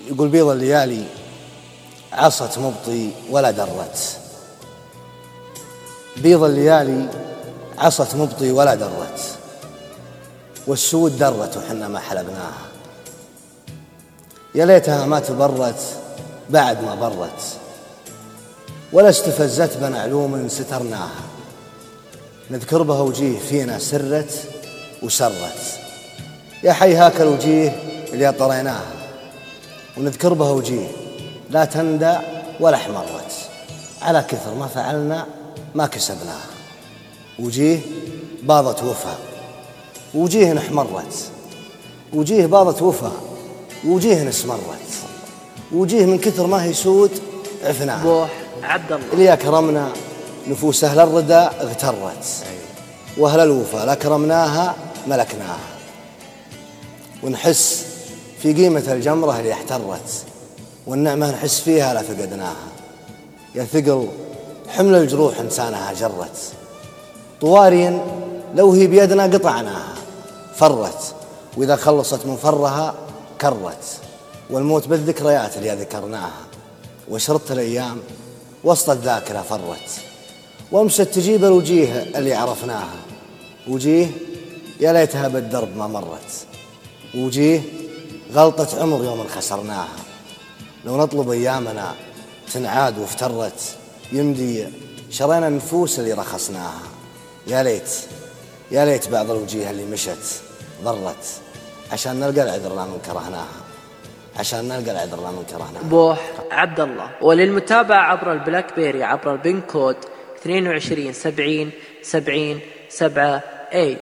يقول بيض الليالي عصت مبطي ولا درت. بيض الليالي عصت مبطي ولا درت. والسود درت وحنا ما حلبناها. يا ليتها ما تبرت بعد ما برت. ولا استفزت بمعلوم سترناها. نذكر بها وجيه فينا سرت وسرت. يا حي هاك الوجيه اللي طريناها ونذكر بها وجيه لا تندى ولا احمرت. على كثر ما فعلنا ما كسبناها وجيه باضت وفا وجيه احمرت. وجيه باضت وفا وجيه اسمرت. وجيه من كثر ما هي سود عفناها بوح عبد الله. اللي أكرمنا نفوس أهل الردى اغترت. وأهل الوفا لأكرمناها ملكناها. ونحس في قيمة الجمرة اللي احترت والنعمة نحس فيها لا فقدناها. يا ثقل حمل الجروح إنسانها جرت. طواري لو هي بيدنا قطعناها فرت. وإذا خلصت من فرها كرت. والموت بالذكريات اللي ذكرناها. وشرطت الأيام وسط الذاكرة فرت. وامست تجيب الوجيه اللي عرفناها. وجيه يا ليتها بالدرب ما مرت. وجيه غلطة عمر يوم خسرناها لو نطلب أيامنا تنعاد وافترت يمدي شرينا النفوس اللي رخصناها. يا ليت يا ليت بعض الوجيه اللي مشت ضرت. عشان نلقى العذر لا من كرهناها عشان نلقى العذر لا من كرهناها بوح عبد الله وللمتابعة عبر ال BlackBerry عبر ال pin code 22 70 70 7 8